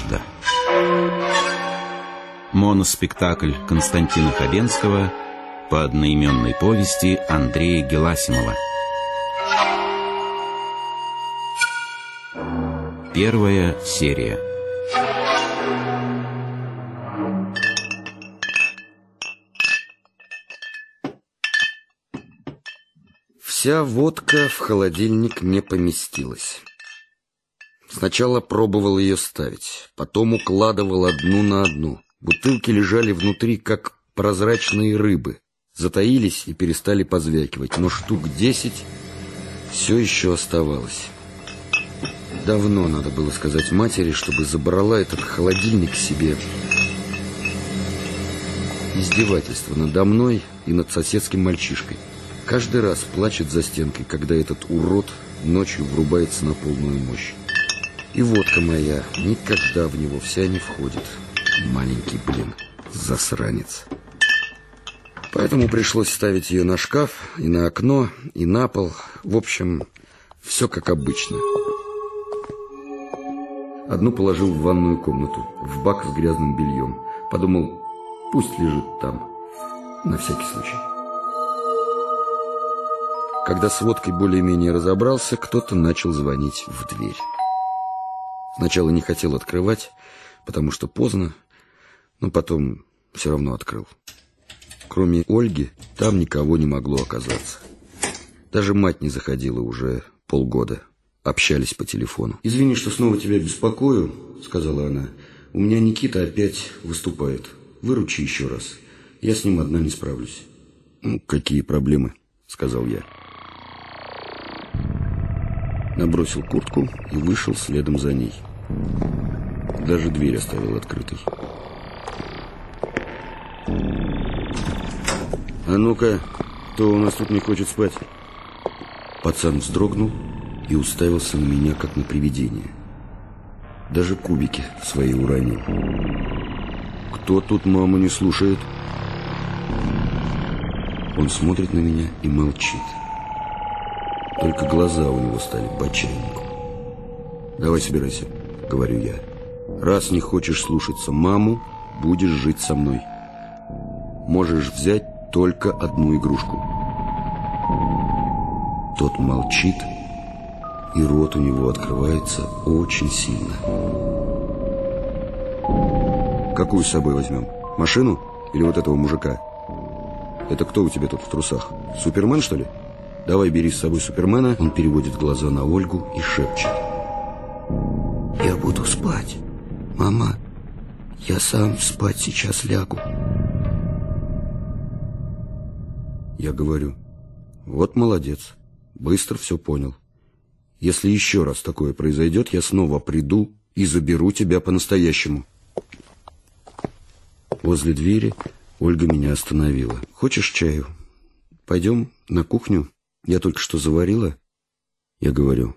Надежда. Моноспектакль Константина Хабенского по одноименной повести Андрея Геласимова. Первая серия. Вся водка в холодильник не поместилась. Сначала пробовал ее ставить, потом укладывал одну на одну. Бутылки лежали внутри, как прозрачные рыбы. Затаились и перестали позвякивать, но штук десять все еще оставалось. Давно надо было сказать матери, чтобы забрала этот холодильник себе. Издевательство надо мной и над соседским мальчишкой. Каждый раз плачет за стенкой, когда этот урод ночью врубается на полную мощь. И водка моя никогда в него вся не входит. Маленький, блин, засранец. Поэтому пришлось ставить ее на шкаф, и на окно, и на пол. В общем, все как обычно. Одну положил в ванную комнату, в бак с грязным бельем. Подумал, пусть лежит там, на всякий случай. Когда с водкой более-менее разобрался, кто-то начал звонить в дверь. Сначала не хотел открывать, потому что поздно, но потом все равно открыл. Кроме Ольги, там никого не могло оказаться. Даже мать не заходила уже полгода. Общались по телефону. «Извини, что снова тебя беспокою», — сказала она. «У меня Никита опять выступает. Выручи еще раз. Я с ним одна не справлюсь». «Ну, какие проблемы?» — сказал я. Набросил куртку и вышел следом за ней. Даже дверь оставил открытой. «А ну-ка, кто у нас тут не хочет спать?» Пацан вздрогнул и уставился на меня, как на привидение. Даже кубики свои уронил. «Кто тут маму не слушает?» Он смотрит на меня и молчит. Только глаза у него стали по. «Давай собирайся», — говорю я. «Раз не хочешь слушаться маму, будешь жить со мной. Можешь взять только одну игрушку». Тот молчит, и рот у него открывается очень сильно. «Какую с собой возьмем? Машину или вот этого мужика?» «Это кто у тебя тут в трусах? Супермен, что ли?» «Давай бери с собой Супермена». Он переводит глаза на Ольгу и шепчет. «Я буду спать. Мама, я сам спать сейчас лягу». Я говорю, вот молодец, быстро все понял. Если еще раз такое произойдет, я снова приду и заберу тебя по-настоящему. Возле двери Ольга меня остановила. Хочешь чаю? Пойдем на кухню? Я только что заварила. Я говорю,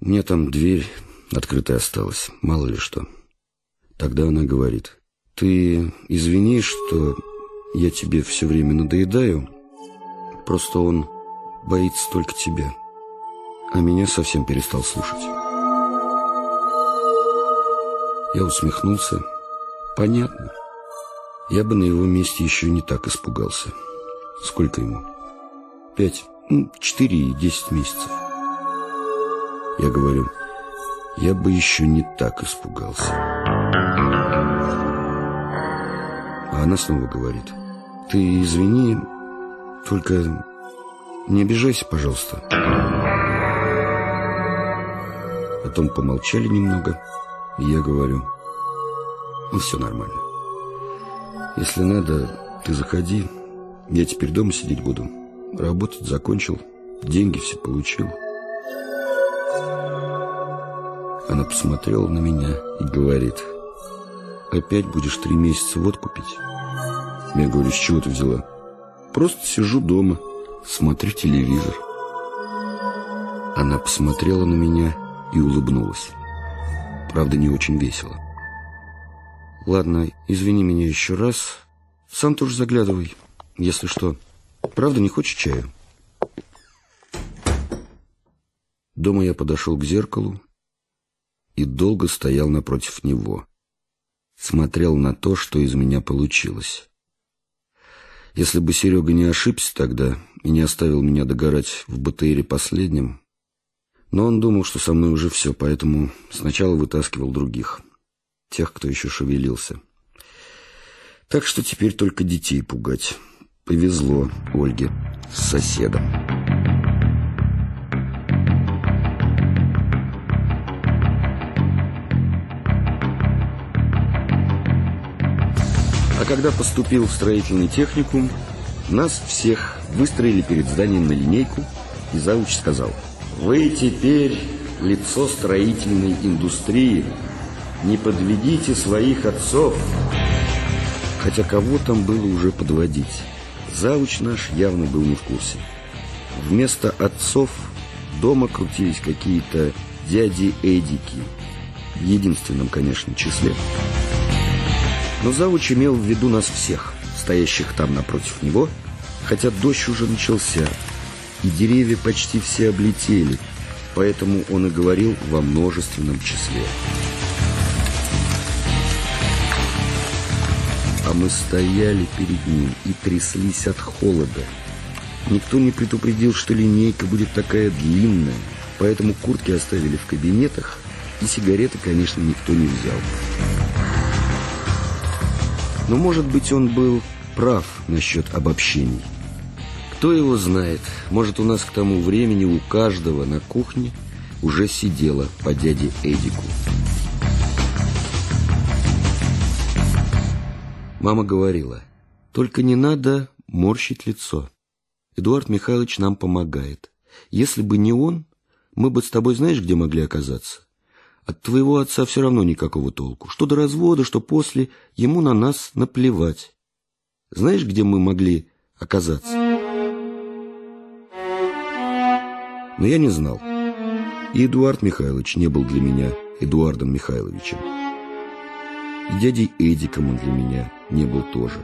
меня там дверь открытая осталась, мало ли что. Тогда она говорит, ты извини, что я тебе все время надоедаю, просто он боится только тебя, а меня совсем перестал слушать. Я усмехнулся. Понятно. Я бы на его месте еще не так испугался. Сколько ему? Пять, ну, четыре и десять месяцев. Я говорю, я бы еще не так испугался. А она снова говорит, ты извини, только не обижайся, пожалуйста. Потом помолчали немного, и я говорю, ну все нормально. Если надо, ты заходи, я теперь дома сидеть буду. Работать закончил, деньги все получил. Она посмотрела на меня и говорит, опять будешь три месяца водку пить? Я говорю, с чего ты взяла? Просто сижу дома, смотрю телевизор. Она посмотрела на меня и улыбнулась. Правда, не очень весело. Ладно, извини меня еще раз. Сам тоже заглядывай, если что. Правда, не хочешь чаю? Дома я подошел к зеркалу и долго стоял напротив него. Смотрел на то, что из меня получилось. Если бы Серега не ошибся тогда и не оставил меня догорать в БТРе последним, но он думал, что со мной уже все, поэтому сначала вытаскивал других, тех, кто еще шевелился. Так что теперь только детей пугать. Повезло Ольге с соседом. Когда поступил в строительный техникум, нас всех выстроили перед зданием на линейку, и зауч сказал, «Вы теперь лицо строительной индустрии, не подведите своих отцов». Хотя кого там было уже подводить? Зауч наш явно был не в курсе. Вместо отцов дома крутились какие-то дяди Эдики. В единственном, конечно, числе. Но Завуч имел в виду нас всех, стоящих там напротив него, хотя дождь уже начался, и деревья почти все облетели, поэтому он и говорил во множественном числе. А мы стояли перед ним и тряслись от холода. Никто не предупредил, что линейка будет такая длинная, поэтому куртки оставили в кабинетах, и сигареты, конечно, никто не взял. Но, может быть, он был прав насчет обобщений. Кто его знает, может, у нас к тому времени у каждого на кухне уже сидела по дяде Эдику. Мама говорила, только не надо морщить лицо. Эдуард Михайлович нам помогает. Если бы не он, мы бы с тобой знаешь, где могли оказаться? От твоего отца все равно никакого толку. Что до развода, что после, ему на нас наплевать. Знаешь, где мы могли оказаться? Но я не знал. И Эдуард Михайлович не был для меня Эдуардом Михайловичем. И дядей Эдиком он для меня не был тоже.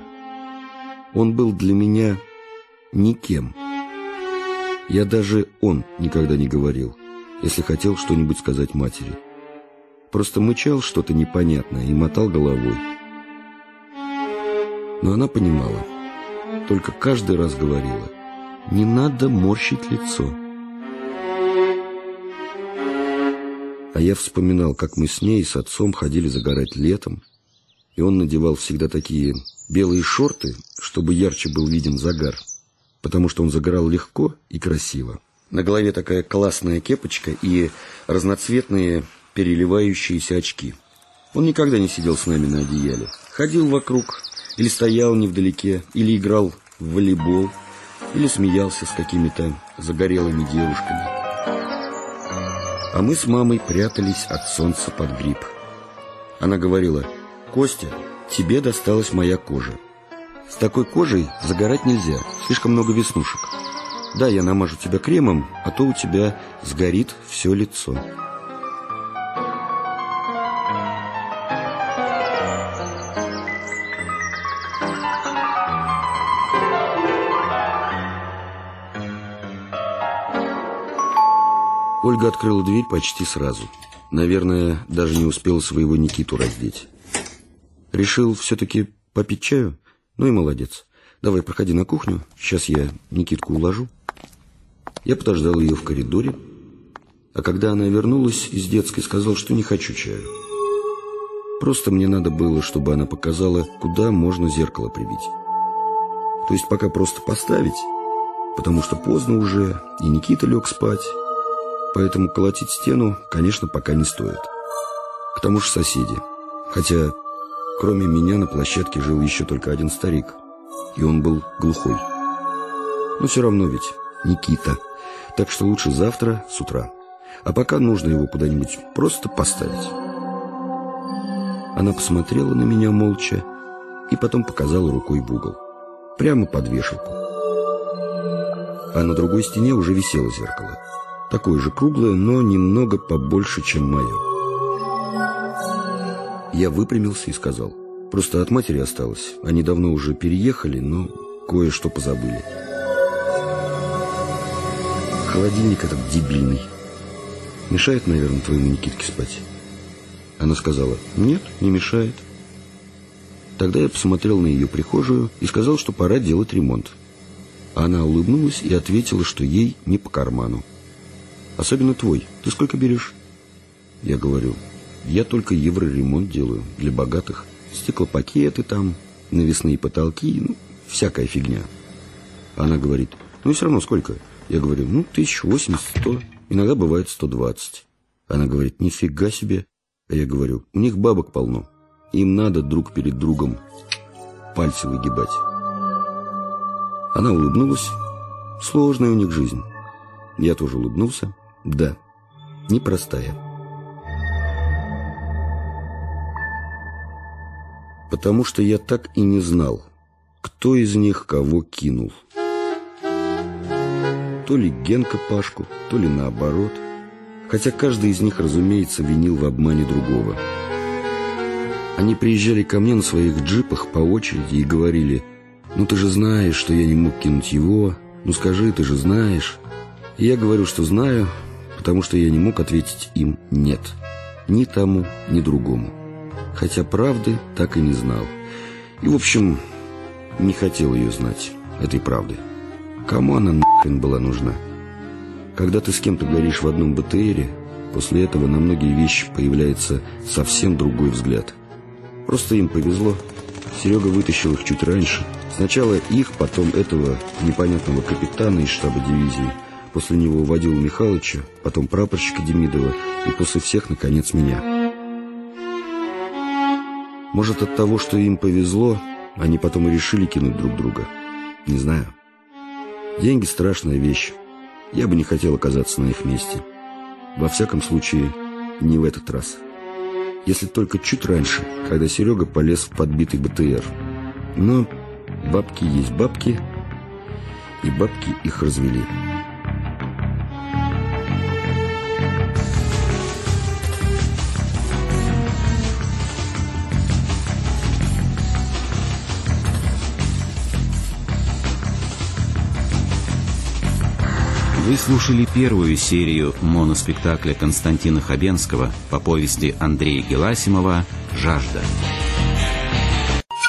Он был для меня никем. Я даже «он» никогда не говорил, если хотел что-нибудь сказать матери. Просто мычал что-то непонятное и мотал головой. Но она понимала, только каждый раз говорила, не надо морщить лицо. А я вспоминал, как мы с ней и с отцом ходили загорать летом, и он надевал всегда такие белые шорты, чтобы ярче был виден загар, потому что он загорал легко и красиво. На голове такая классная кепочка и разноцветные переливающиеся очки. Он никогда не сидел с нами на одеяле. Ходил вокруг, или стоял невдалеке, или играл в волейбол, или смеялся с какими-то загорелыми девушками. А мы с мамой прятались от солнца под гриб. Она говорила – Костя, тебе досталась моя кожа. С такой кожей загорать нельзя, слишком много веснушек. Да, я намажу тебя кремом, а то у тебя сгорит все лицо. Ольга открыла дверь почти сразу. Наверное, даже не успела своего Никиту раздеть. Решил все-таки попить чаю? Ну и молодец. Давай, проходи на кухню. Сейчас я Никитку уложу. Я подождал ее в коридоре. А когда она вернулась из детской, сказал, что не хочу чаю. Просто мне надо было, чтобы она показала, куда можно зеркало прибить. То есть пока просто поставить, потому что поздно уже, и Никита лег спать. Поэтому колотить стену, конечно, пока не стоит. К тому же соседи. Хотя Кроме меня на площадке жил еще только один старик, и он был глухой. Но все равно ведь Никита. Так что лучше завтра с утра. А пока нужно его куда-нибудь просто поставить. Она посмотрела на меня молча и потом показала рукой в угол. Прямо под вешалку. А на другой стене уже висело зеркало. Такое же круглое, но немного побольше, чем мое. Я выпрямился и сказал. Просто от матери осталось. Они давно уже переехали, но кое-что позабыли. Холодильник этот дебильный. Мешает, наверное, твоему Никитке спать. Она сказала, нет, не мешает. Тогда я посмотрел на ее прихожую и сказал, что пора делать ремонт. Она улыбнулась и ответила, что ей не по карману. Особенно твой. Ты сколько берешь? Я говорю, я только евроремонт делаю для богатых. Стеклопакеты там, навесные потолки, ну, всякая фигня. Она говорит, ну и все равно сколько? Я говорю, ну, тысяч восемьдесят, сто. Иногда бывает сто двадцать. Она говорит, нифига себе. А я говорю, у них бабок полно. Им надо друг перед другом пальцы выгибать. Она улыбнулась. Сложная у них жизнь. Я тоже улыбнулся. Да, непростая. Потому что я так и не знал, кто из них кого кинул. То ли Генка Пашку, то ли наоборот. Хотя каждый из них, разумеется, винил в обмане другого. Они приезжали ко мне на своих джипах по очереди и говорили, «Ну ты же знаешь, что я не мог кинуть его, ну скажи, ты же знаешь». И я говорю, что знаю, потому что я не мог ответить им «нет». Ни тому, ни другому. Хотя правды так и не знал. И, в общем, не хотел ее знать, этой правды. Кому она нахрен была нужна? Когда ты с кем-то говоришь в одном БТРе, после этого на многие вещи появляется совсем другой взгляд. Просто им повезло. Серега вытащил их чуть раньше. Сначала их, потом этого непонятного капитана из штаба дивизии. После него Вадила Михайловича, потом прапорщика Демидова и после всех, наконец, меня. Может, от того, что им повезло, они потом и решили кинуть друг друга. Не знаю. Деньги – страшная вещь. Я бы не хотел оказаться на их месте. Во всяком случае, не в этот раз. Если только чуть раньше, когда Серега полез в подбитый БТР. Но бабки есть бабки, и бабки их развели. Вы слушали первую серию моноспектакля Константина Хабенского по повести Андрея Геласимова «Жажда».